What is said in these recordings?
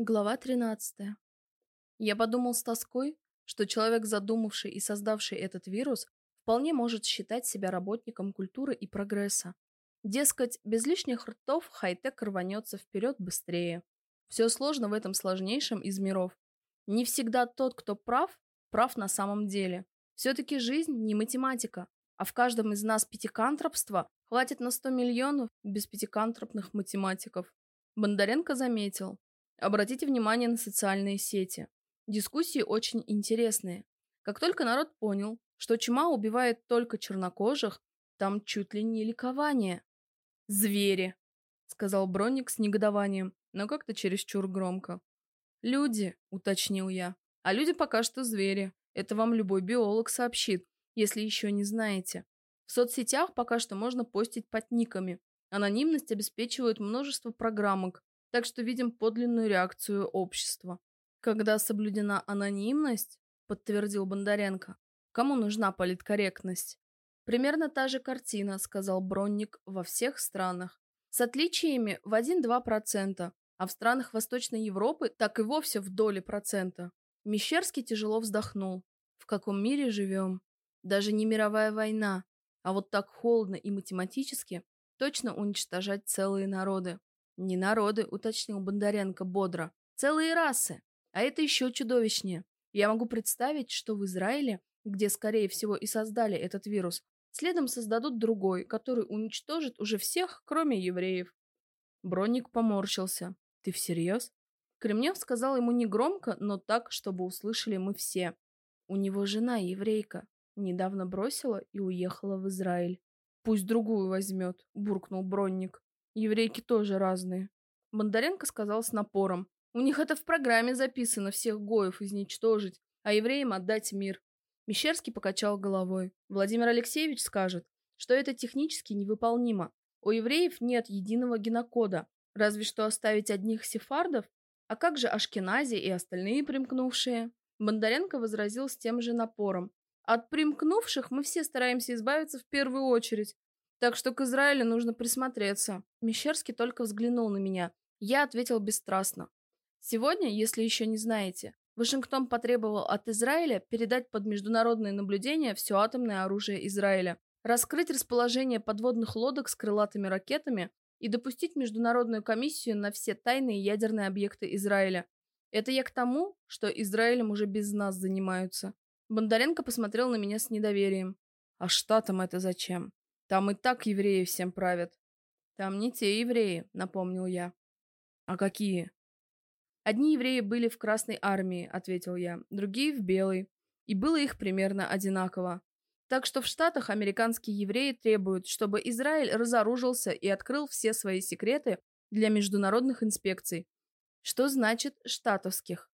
Глава 13. Я подумал с тоской, что человек, задумавший и создавший этот вирус, вполне может считать себя работником культуры и прогресса. Дескать, без лишних ртов хай-тек рванется вперед быстрее. Все сложно в этом сложнейшем из миров. Не всегда тот, кто прав, прав на самом деле. Все-таки жизнь не математика, а в каждом из нас пятикантропства хватит на 100 миллионов без пятикантропных математиков. Бондаренко заметил, Обратите внимание на социальные сети. Дискуссии очень интересные. Как только народ понял, что чума убивает только чернокожих, там чуть ли не ликование. «Звери!» — сказал Бронник с негодованием, но как-то чересчур громко. «Люди», — уточнил я. «А люди пока что звери. Это вам любой биолог сообщит, если еще не знаете. В соцсетях пока что можно постить под никами. Анонимность обеспечивает множество программок, так что видим подлинную реакцию общества. Когда соблюдена анонимность, подтвердил Бондаренко, кому нужна политкорректность? Примерно та же картина, сказал Бронник, во всех странах. С отличиями в 1-2%, а в странах Восточной Европы так и вовсе в доли процента. Мещерский тяжело вздохнул. В каком мире живем? Даже не мировая война, а вот так холодно и математически точно уничтожать целые народы. «Не народы», — уточнил Бондаренко бодро. «Целые расы. А это еще чудовищнее. Я могу представить, что в Израиле, где, скорее всего, и создали этот вирус, следом создадут другой, который уничтожит уже всех, кроме евреев». Бронник поморщился. «Ты всерьез?» Кремнев сказал ему негромко, но так, чтобы услышали мы все. У него жена еврейка. Недавно бросила и уехала в Израиль. «Пусть другую возьмет», — буркнул Бронник. Еврейки тоже разные. Бондаренко сказал с напором. У них это в программе записано, всех гоев изничтожить, а евреям отдать мир. Мещерский покачал головой. Владимир Алексеевич скажет, что это технически невыполнимо. У евреев нет единого генокода, разве что оставить одних сефардов. А как же Ашкенази и остальные примкнувшие? Бондаренко возразил с тем же напором. От примкнувших мы все стараемся избавиться в первую очередь, так что к Израилю нужно присмотреться. Мещерский только взглянул на меня. Я ответил бесстрастно. Сегодня, если еще не знаете, Вашингтон потребовал от Израиля передать под международное наблюдение все атомное оружие Израиля, раскрыть расположение подводных лодок с крылатыми ракетами и допустить международную комиссию на все тайные ядерные объекты Израиля. Это я к тому, что Израилем уже без нас занимаются. Бондаренко посмотрел на меня с недоверием. А штатам это зачем? Там и так евреи всем правят. Там не те евреи, напомнил я. А какие? Одни евреи были в Красной армии, ответил я, другие в Белой. И было их примерно одинаково. Так что в Штатах американские евреи требуют, чтобы Израиль разоружился и открыл все свои секреты для международных инспекций. Что значит «штатовских»?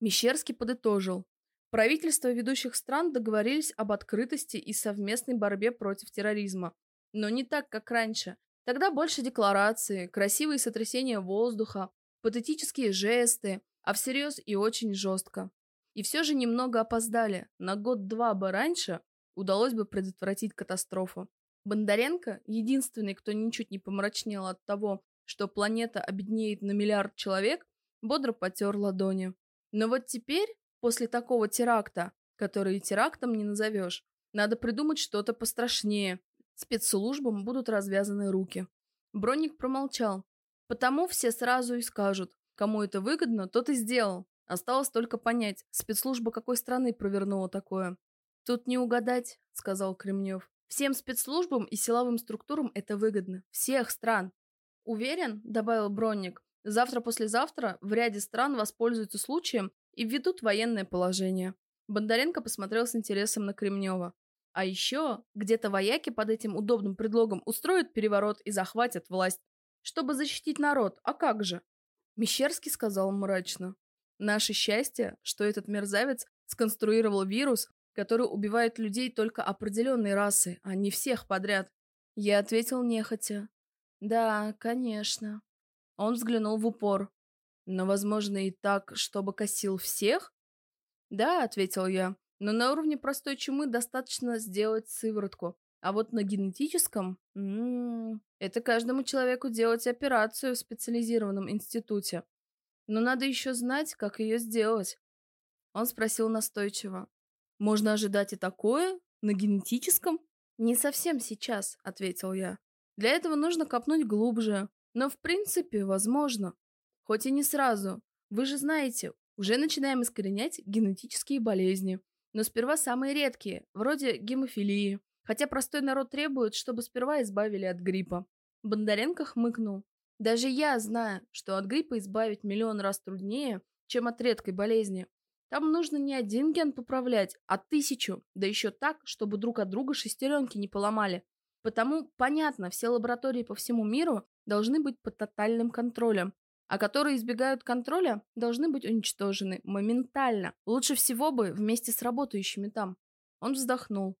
Мещерский подытожил. Правительства ведущих стран договорились об открытости и совместной борьбе против терроризма. Но не так, как раньше. Тогда больше декларации, красивые сотрясения воздуха, патетические жесты, а всерьез и очень жестко. И все же немного опоздали. На год-два бы раньше удалось бы предотвратить катастрофу. Бондаренко, единственный, кто ничуть не помрачнел от того, что планета обеднеет на миллиард человек, бодро потер ладони. Но вот теперь После такого теракта, который терактом не назовешь, надо придумать что-то пострашнее. Спецслужбам будут развязаны руки. Бронник промолчал. Потому все сразу и скажут, кому это выгодно, тот и сделал. Осталось только понять, спецслужба какой страны провернула такое. Тут не угадать, сказал Кремнев. Всем спецслужбам и силовым структурам это выгодно. Всех стран. Уверен, добавил Бронник, завтра-послезавтра в ряде стран воспользуются случаем и введут военное положение. Бондаренко посмотрел с интересом на Кремнева. А еще где-то вояки под этим удобным предлогом устроят переворот и захватят власть, чтобы защитить народ. А как же? Мещерский сказал мрачно. Наше счастье, что этот мерзавец сконструировал вирус, который убивает людей только определенной расы, а не всех подряд. Я ответил нехотя. Да, конечно. Он взглянул в упор. Но, возможно, и так, чтобы косил всех? Да, ответил я. Но на уровне простой чумы достаточно сделать сыворотку. А вот на генетическом... М -м, это каждому человеку делать операцию в специализированном институте. Но надо еще знать, как ее сделать. Он спросил настойчиво. Можно ожидать и такое? На генетическом? Не совсем сейчас, ответил я. Для этого нужно копнуть глубже. Но в принципе, возможно. Хоть и не сразу. Вы же знаете, уже начинаем искоренять генетические болезни. Но сперва самые редкие, вроде гемофилии. Хотя простой народ требует, чтобы сперва избавили от гриппа. Бондаренко хмыкнул. Даже я знаю, что от гриппа избавить миллион раз труднее, чем от редкой болезни. Там нужно не один ген поправлять, а тысячу, да еще так, чтобы друг от друга шестеренки не поломали. Потому, понятно, все лаборатории по всему миру должны быть под тотальным контролем, а которые избегают контроля, должны быть уничтожены моментально. Лучше всего бы вместе с работающими там. Он вздохнул.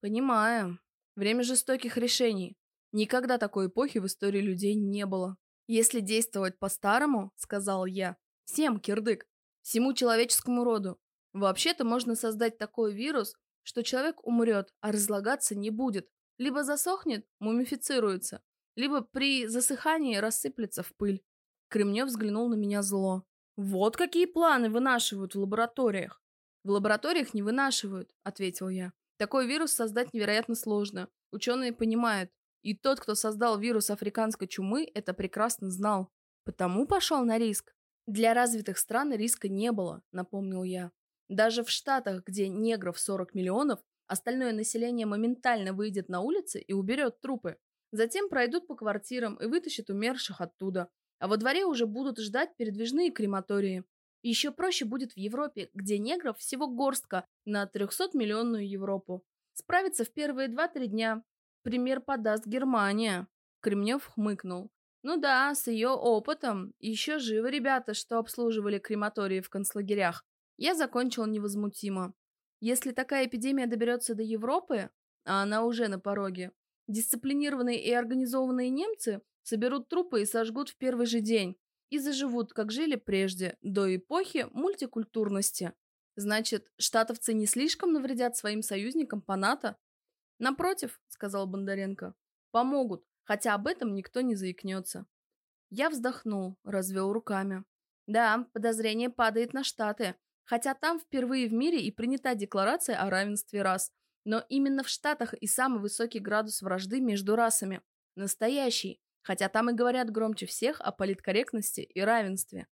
Понимаю. Время жестоких решений. Никогда такой эпохи в истории людей не было. Если действовать по-старому, сказал я, всем кирдык, всему человеческому роду. Вообще-то можно создать такой вирус, что человек умрет, а разлагаться не будет. Либо засохнет, мумифицируется, либо при засыхании рассыплется в пыль. Кремнев взглянул на меня зло. «Вот какие планы вынашивают в лабораториях!» «В лабораториях не вынашивают», — ответил я. «Такой вирус создать невероятно сложно. Ученые понимают. И тот, кто создал вирус африканской чумы, это прекрасно знал. Потому пошел на риск. Для развитых стран риска не было, напомнил я. Даже в Штатах, где негров 40 миллионов, остальное население моментально выйдет на улицы и уберет трупы. Затем пройдут по квартирам и вытащат умерших оттуда. А во дворе уже будут ждать передвижные крематории. еще проще будет в Европе, где негров всего горстка на 300-миллионную Европу. Справиться в первые 2-3 дня. Пример подаст Германия. Кремнев хмыкнул. Ну да, с ее опытом. Еще живы ребята, что обслуживали крематории в концлагерях. Я закончил невозмутимо. Если такая эпидемия доберется до Европы, а она уже на пороге, дисциплинированные и организованные немцы соберут трупы и сожгут в первый же день. И заживут, как жили прежде, до эпохи мультикультурности. Значит, штатовцы не слишком навредят своим союзникам по НАТО? Напротив, сказал Бондаренко, помогут, хотя об этом никто не заикнется. Я вздохнул, развел руками. Да, подозрение падает на Штаты, хотя там впервые в мире и принята декларация о равенстве рас. Но именно в Штатах и самый высокий градус вражды между расами. Настоящий, хотя там и говорят громче всех о политкорректности и равенстве.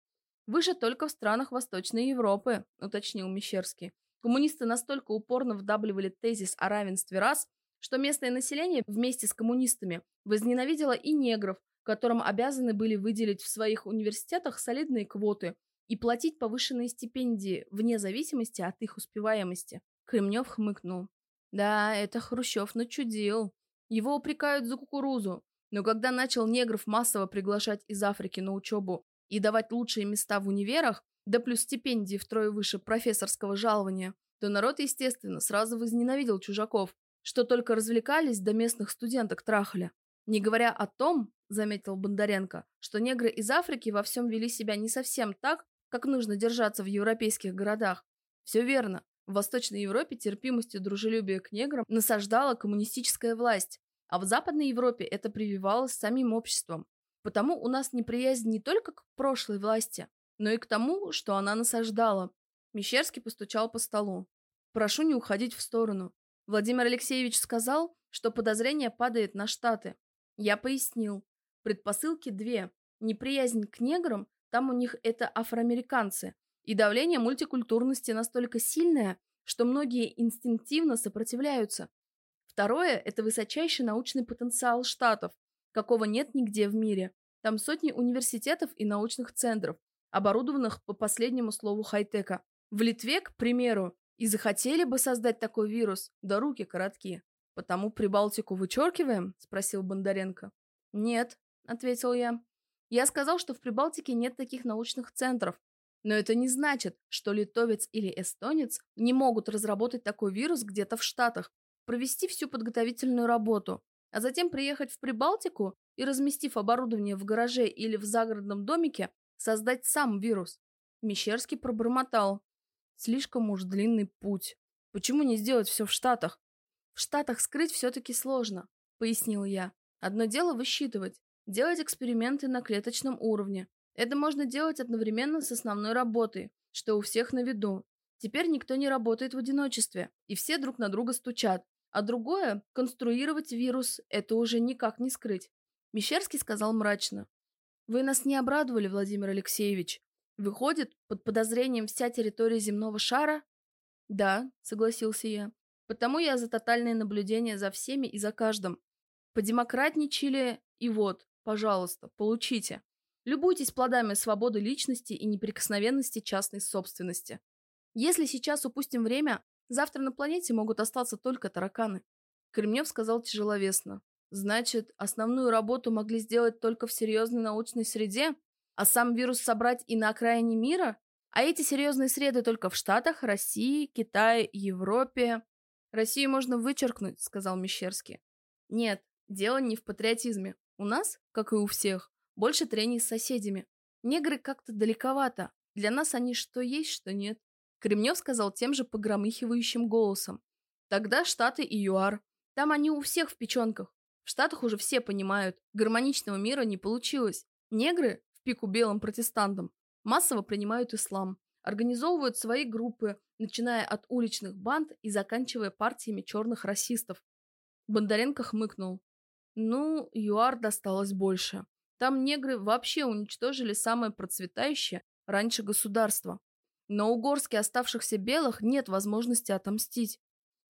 Выше только в странах Восточной Европы, уточнил Мещерский. Коммунисты настолько упорно вдавливали тезис о равенстве рас, что местное население вместе с коммунистами возненавидело и негров, которым обязаны были выделить в своих университетах солидные квоты и платить повышенные стипендии вне зависимости от их успеваемости. Кремнев хмыкнул. Да, это Хрущев начудил. Его упрекают за кукурузу, но когда начал негров массово приглашать из Африки на учебу и давать лучшие места в универах, да плюс стипендии втрое выше профессорского жалования, то народ, естественно, сразу возненавидел чужаков, что только развлекались до местных студенток трахали. Не говоря о том, заметил Бондаренко, что негры из Африки во всем вели себя не совсем так, как нужно держаться в европейских городах. Все верно. В Восточной Европе терпимость и дружелюбие к неграм насаждала коммунистическая власть, а в Западной Европе это прививалось самим обществом. Потому у нас неприязнь не только к прошлой власти, но и к тому, что она насаждала. Мещерский постучал по столу. «Прошу не уходить в сторону. Владимир Алексеевич сказал, что подозрение падает на Штаты. Я пояснил. Предпосылки две. Неприязнь к неграм, там у них это афроамериканцы. И давление мультикультурности настолько сильное, что многие инстинктивно сопротивляются. Второе – это высочайший научный потенциал Штатов, какого нет нигде в мире. Там сотни университетов и научных центров, оборудованных по последнему слову хай-тека. В Литве, к примеру, и захотели бы создать такой вирус, да руки коротки. Потому Прибалтику вычеркиваем? Спросил Бондаренко. Нет, ответил я. Я сказал, что в Прибалтике нет таких научных центров. Но это не значит, что литовец или эстонец не могут разработать такой вирус где-то в Штатах, провести всю подготовительную работу, а затем приехать в Прибалтику и, разместив оборудование в гараже или в загородном домике, создать сам вирус. Мещерский пробормотал. Слишком уж длинный путь. Почему не сделать все в Штатах? В Штатах скрыть все-таки сложно, пояснил я. Одно дело высчитывать, делать эксперименты на клеточном уровне, Это можно делать одновременно с основной работой, что у всех на виду. Теперь никто не работает в одиночестве, и все друг на друга стучат. А другое – конструировать вирус – это уже никак не скрыть. Мещерский сказал мрачно. «Вы нас не обрадовали, Владимир Алексеевич. Выходит, под подозрением вся территория земного шара?» «Да», – согласился я. «Потому я за тотальное наблюдение за всеми и за каждым. Подемократничали, и вот, пожалуйста, получите. Любуйтесь плодами свободы личности и неприкосновенности частной собственности. Если сейчас упустим время, завтра на планете могут остаться только тараканы. Кремнев сказал тяжеловесно. Значит, основную работу могли сделать только в серьезной научной среде, а сам вирус собрать и на окраине мира? А эти серьезные среды только в Штатах, России, Китае, Европе. Россию можно вычеркнуть, сказал Мещерский. Нет, дело не в патриотизме. У нас, как и у всех, больше трений с соседями. Негры как-то далековато. Для нас они что есть, что нет. Кремнев сказал тем же погромыхивающим голосом. Тогда Штаты и ЮАР. Там они у всех в печенках. В Штатах уже все понимают, гармоничного мира не получилось. Негры, в пику белым протестантам, массово принимают ислам, организовывают свои группы, начиная от уличных банд и заканчивая партиями черных расистов. Бондаренко хмыкнул. Ну, ЮАР досталось больше. Там негры вообще уничтожили самое процветающее раньше государство. Но у горски оставшихся белых нет возможности отомстить.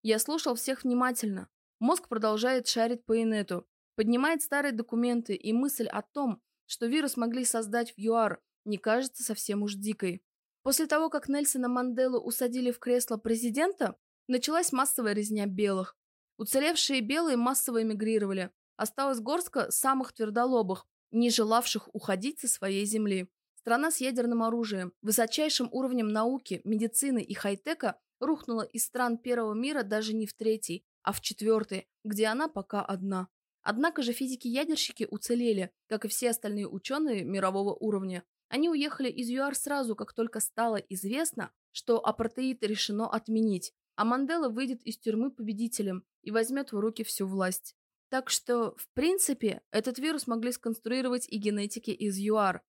Я слушал всех внимательно. Мозг продолжает шарить по инету, поднимает старые документы, и мысль о том, что вирус могли создать в ЮАР, не кажется совсем уж дикой. После того, как Нельсона Манделу усадили в кресло президента, началась массовая резня белых. Уцелевшие белые массово эмигрировали. Осталась горстка самых твердолобых, не желавших уходить со своей земли. Страна с ядерным оружием, высочайшим уровнем науки, медицины и хай-тека рухнула из стран первого мира даже не в третий, а в четвертый, где она пока одна. Однако же физики-ядерщики уцелели, как и все остальные ученые мирового уровня. Они уехали из ЮАР сразу, как только стало известно, что апартеид решено отменить, а Мандела выйдет из тюрьмы победителем и возьмет в руки всю власть. Так что, в принципе, этот вирус могли сконструировать и генетики из ЮАР,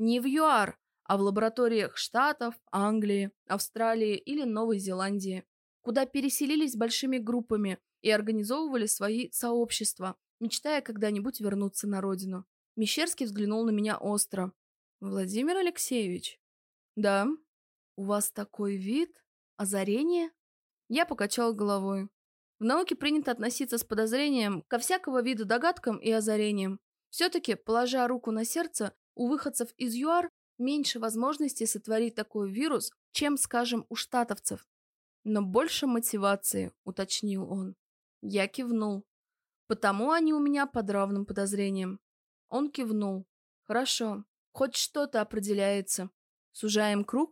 не в ЮАР, а в лабораториях Штатов, Англии, Австралии или Новой Зеландии, куда переселились большими группами и организовывали свои сообщества, мечтая когда-нибудь вернуться на родину. Мещерский взглянул на меня остро. «Владимир Алексеевич?» «Да. У вас такой вид? Озарение?» Я покачал головой. В науке принято относиться с подозрением ко всякого виду догадкам и озарениям. Все-таки, положа руку на сердце, у выходцев из ЮАР меньше возможностей сотворить такой вирус, чем, скажем, у штатовцев. Но больше мотивации, уточнил он. Я кивнул. Потому они у меня под равным подозрением. Он кивнул. Хорошо, хоть что-то определяется. Сужаем круг?